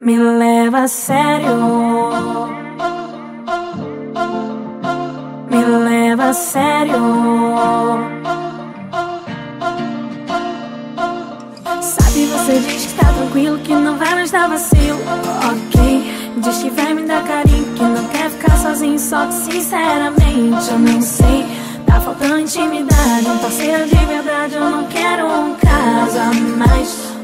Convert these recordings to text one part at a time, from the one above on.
Me leva a sério. Me leva a sério. Sabe, você diz que tá tranquilo, que não vai mais dar vacilo. Ok, diz que vai me dar carinho, que não quer ficar sozinho. Só que sinceramente eu não sei. Tá faltando intimidade, um parceiro de verdade. Eu não quero um caso a mais.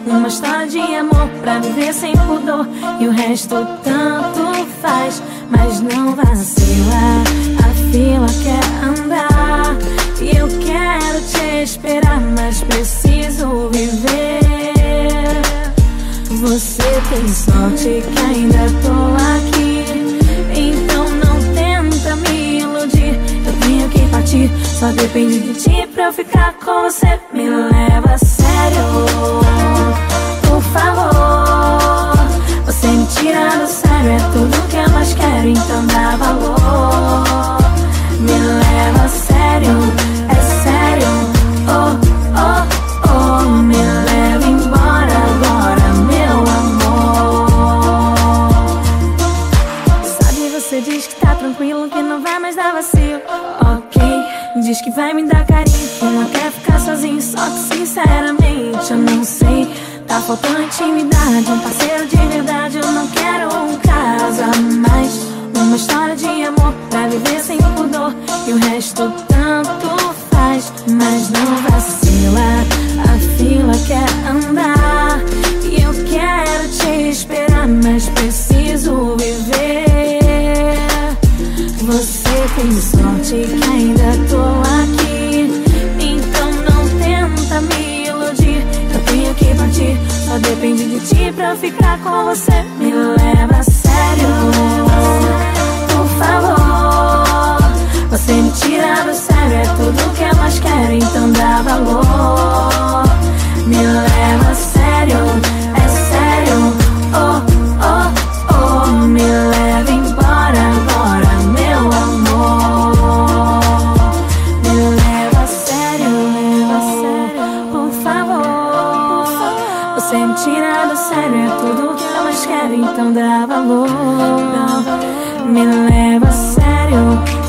Uma história de amor pra viver sem pudor. E o resto tanto faz Mas não vacila. A fila quer andar. E eu quero te esperar Mas preciso viver. Você tem sorte que ainda tô aqui. Então não tenta me iludir. Eu tenho que partir. Só depende de ti pra eu ficar com você. Me ok. Diz que vai me dar carinho, não quer ficar sozinho, só que sinceramente eu não sei. Tá faltando intimidade, um parceiro de verdade, eu não quero um caso a mais. Uma história de amor pra viver sem pudor e o resto tanto faz. Mas não vacila, a fila quer andar e eu quero te esperar, mas Tem sorte que ainda tô aqui, então não tenta me iludir. Eu tenho que partir, só depende de ti pra ficar com você. Me leva a sério, por favor. Você me tira do sério, é tudo que eu mais quero, então dá valor. Favor. Você me tira do sério, é tudo que eu mais quero, então dá valor. Me leva a sério.